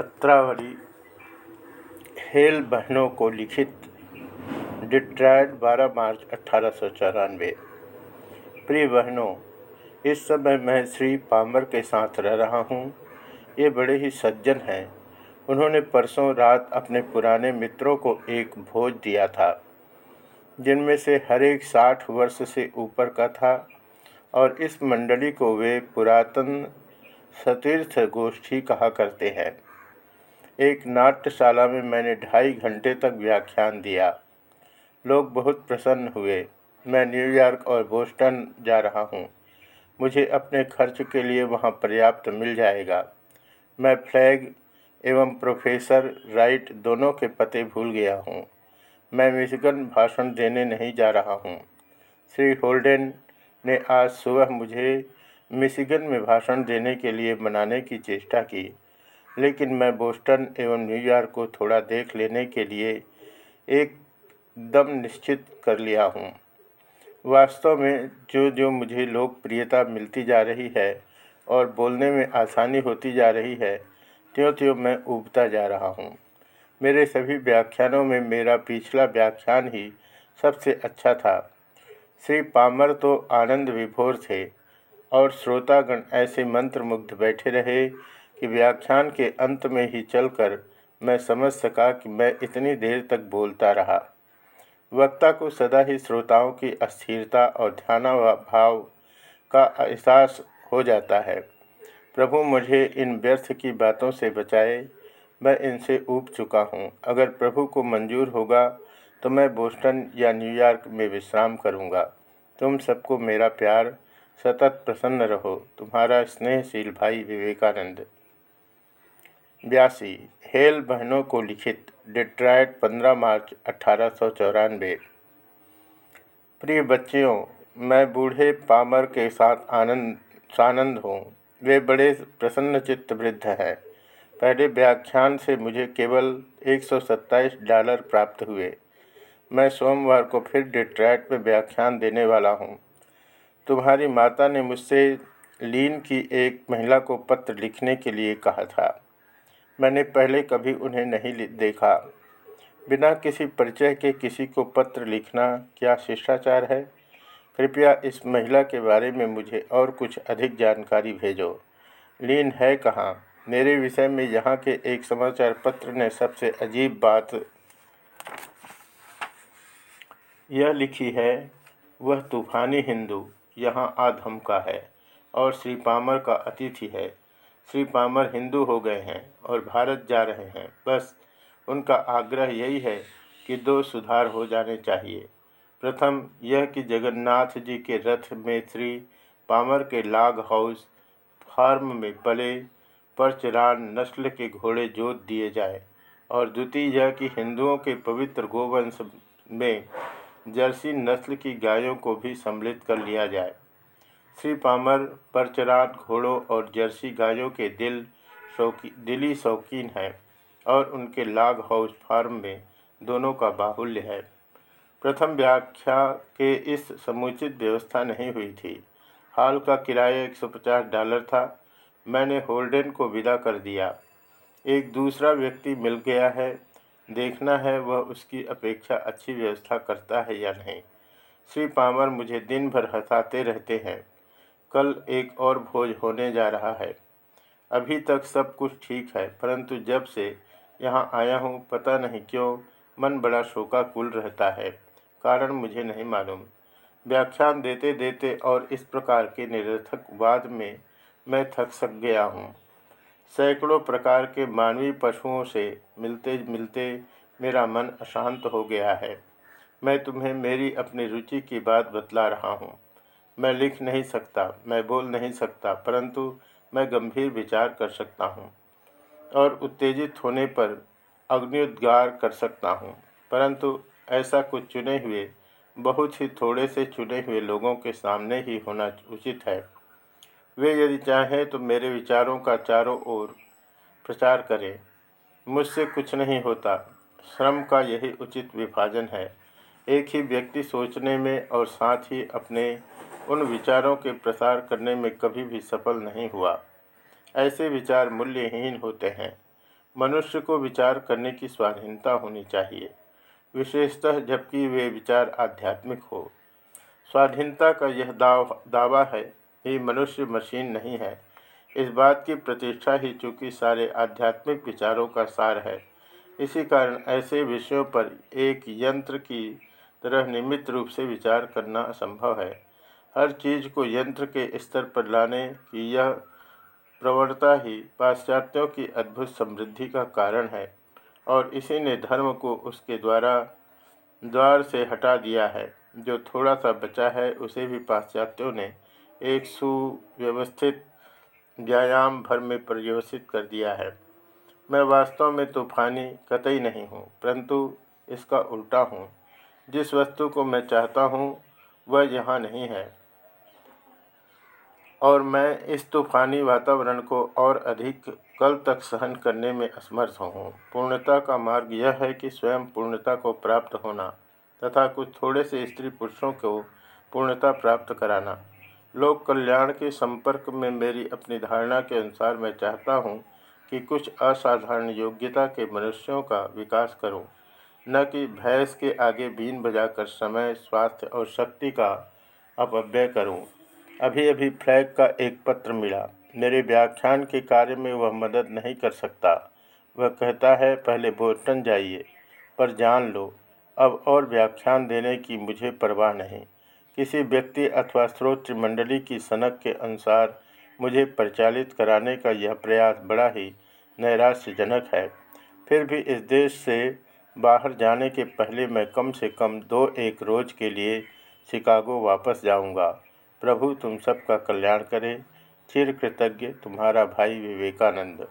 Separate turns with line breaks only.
पत्रावली, hello बहनों को लिखित डिट्रॉयट 12 मार्च अट्ठारह प्रिय बहनों, इस समय मैं श्री पामर के साथ रह रहा हूँ। ये बड़े ही सज्जन हैं। उन्होंने परसों रात अपने पुराने मित्रों को एक भोज दिया था, जिनमें से हर एक साठ वर्ष से ऊपर का था, और इस मंडली को वे पुरातन सतीर्थ गोष्ठी कहा करते हैं। एक नाट्यशाला में मैंने ढाई घंटे तक व्याख्यान दिया। लोग बहुत प्रसन्न हुए। मैं न्यूयॉर्क और बोस्टन जा रहा हूँ। मुझे अपने खर्च के लिए वहाँ पर्याप्त मिल जाएगा। मैं फ्लैग एवं प्रोफेसर राइट दोनों के पते भूल गया हूँ। मैं मिशिगन भाषण देने नहीं जा रहा हूँ। श्री होल्डेन ने आज सुबह मुझे मिशिगन में भाषण देने के लिए मनाने की चेष्टा की। लेकिन मैं बोस्टन एवं न्यूयॉर्क को थोड़ा देख लेने के लिए एक दम निश्चित कर लिया हूँ। वास्तव में जो जो मुझे लोकप्रियता मिलती जा रही है और बोलने में आसानी होती जा रही है त्यों त्यों मैं उबता जा रहा हूँ। मेरे सभी व्याख्यानों में मेरा पिछला व्याख्यान ही सबसे अच्छा था। श्री पामर तो आनंद विभोर थे और श्रोतागण ऐसे मंत्रमुग्ध बैठे रहे कि व्याख्यान के अंत में ही चलकर मैं समझ सका कि मैं इतनी देर तक बोलता रहा। वक्ता को सदा ही श्रोताओं की अस्थिरता और ध्यानाभाव का एहसास हो जाता है। प्रभु मुझे इन व्यर्थ की बातों से बचाए, मैं इनसे ऊब चुका हूँ। अगर प्रभु को मंजूर होगा तो मैं बोस्टन या न्यूयॉर्क में विश्राम करूँगा। तुम सबको मेरा प्यार, सतत प्रसन्न रहो। तुम्हारा स्नेहशील भाई विवेकानंद। बयासी, हेल बहनों को लिखित डिट्राइट 15 मार्च अठारह सौ चौरान बे प्रिय बच्चियों, मैं बूढ़े पामर के साथ आनंद, सानंद हूँ। वे बड़े प्रसन्न चित्त वृद्ध हैं। पहले व्याख्यान से मुझे केवल 127 डॉलर प्राप्त हुए। मैं सोमवार को फिर डिट्रैट में व्याख्यान देने वाला हूँ। तुम्हारी माता ने मुझसे लीन की एक महिला को पत्र लिखने के लिए कहा था। मैंने पहले कभी उन्हें नहीं देखा। बिना किसी परिचय के किसी को पत्र लिखना क्या शिष्टाचार है? कृपया इस महिला के बारे में मुझे और कुछ अधिक जानकारी भेजो। लीन है कहाँ? मेरे विषय में यहाँ के एक समाचार पत्र ने सबसे अजीब बात यह लिखी है, वह तूफ़ानी हिंदू, यहाँ आधम का है और श्री पामर का अतिथि है। श्री पामर हिंदू हो गए हैं और भारत जा रहे हैं। बस उनका आग्रह यही है कि दो सुधार हो जाने चाहिए। प्रथम, यह कि जगन्नाथ जी के रथ में श्री पामर के लाग हाउस फार्म में पले परचरान नस्ल के घोड़े जोत दिए जाए और द्वितीय, यह कि हिंदुओं के पवित्र गोवंश में जर्सी नस्ल की गायों को भी सम्मिलित कर लिया जाए। श्री पामर परचरात घोड़ों और जर्सी गायों के दिल शौकी, दिली शौकीन है और उनके लाग हाउस फार्म में दोनों का बाहुल्य है। प्रथम व्याख्या के इस समुचित व्यवस्था नहीं हुई थी। हाल का किराया 150 डॉलर था। मैंने होल्डन को विदा कर दिया। एक दूसरा व्यक्ति मिल गया है। देखना है वह उसकी अपेक्षा अच्छी व्यवस्था करता है या नहीं। श्री पामर मुझे दिन भर हंसाते रहते हैं। कल एक और भोज होने जा रहा है। अभी तक सब कुछ ठीक है, परंतु जब से यहाँ आया हूँ, पता नहीं क्यों मन बड़ा शोकाकुल रहता है। कारण मुझे नहीं मालूम। व्याख्यान देते देते और इस प्रकार के निरर्थक वाद में मैं थक सक गया हूँ। सैकड़ों प्रकार के मानवीय पशुओं से मिलते मिलते मेरा मन अशांत हो गया है। मैं तुम्हें मेरी अपनी रुचि की बात बतला रहा हूँ। मैं लिख नहीं सकता, मैं बोल नहीं सकता, परंतु मैं गंभीर विचार कर सकता हूँ और उत्तेजित होने पर अग्निउद्गार कर सकता हूँ। परंतु ऐसा कुछ चुने हुए, बहुत ही थोड़े से चुने हुए लोगों के सामने ही होना उचित है। वे यदि चाहें तो मेरे विचारों का चारों ओर प्रचार करें। मुझसे कुछ नहीं होता। श्रम का यही उचित विभाजन है। एक ही व्यक्ति सोचने में और साथ ही अपने उन विचारों के प्रसार करने में कभी भी सफल नहीं हुआ। ऐसे विचार मूल्यहीन होते हैं। मनुष्य को विचार करने की स्वाधीनता होनी चाहिए, विशेषतः जबकि वे विचार आध्यात्मिक हो। स्वाधीनता का यह दाव, दावा है कि मनुष्य मशीन नहीं है। इस बात की प्रतिष्ठा ही चूँकि सारे आध्यात्मिक विचारों का सार है। इसी कारण ऐसे विषयों पर एक यंत्र की तरह निमित्त रूप से विचार करना असंभव है। हर चीज़ को यंत्र के स्तर पर लाने की यह प्रवणता ही पाश्चात्यों की अद्भुत समृद्धि का कारण है और इसी ने धर्म को उसके द्वारा, द्वार से हटा दिया है। जो थोड़ा सा बचा है, उसे भी पाश्चात्यों ने एक सुव्यवस्थित व्यायाम भर में पर्यवसित कर दिया है। मैं वास्तव में तूफानी कतई नहीं हूँ, परंतु इसका उल्टा हूँ। जिस वस्तु को मैं चाहता हूँ, वह यहाँ नहीं है। और मैं इस तूफानी वातावरण को और अधिक कल तक सहन करने में असमर्थ हूँ। पूर्णता का मार्ग यह है कि स्वयं पूर्णता को प्राप्त होना तथा कुछ थोड़े से स्त्री पुरुषों को पूर्णता प्राप्त कराना। लोक कल्याण के संपर्क में मेरी अपनी धारणा के अनुसार मैं चाहता हूँ कि कुछ असाधारण योग्यता के मनुष्यों का विकास करूँ। न कि भैंस के आगे बीन बजाकर समय, स्वास्थ्य और शक्ति का अपव्यय करूँ। अभी अभी फ्लैग का एक पत्र मिला। मेरे व्याख्यान के कार्य में वह मदद नहीं कर सकता। वह कहता है, पहले बोस्टन जाइए, पर जान लो, अब और व्याख्यान देने की मुझे परवाह नहीं। किसी व्यक्ति अथवा स्रोत मंडली की सनक के अनुसार मुझे परिचालित कराने का यह प्रयास बड़ा ही नैराश्यजनक है। फिर भी इस देश से बाहर जाने के पहले मैं कम से कम दो एक रोज़ के लिए शिकागो वापस जाऊँगा। प्रभु, तुम सबका कल्याण करें चिर कृतज्ञ तुम्हारा भाई विवेकानंद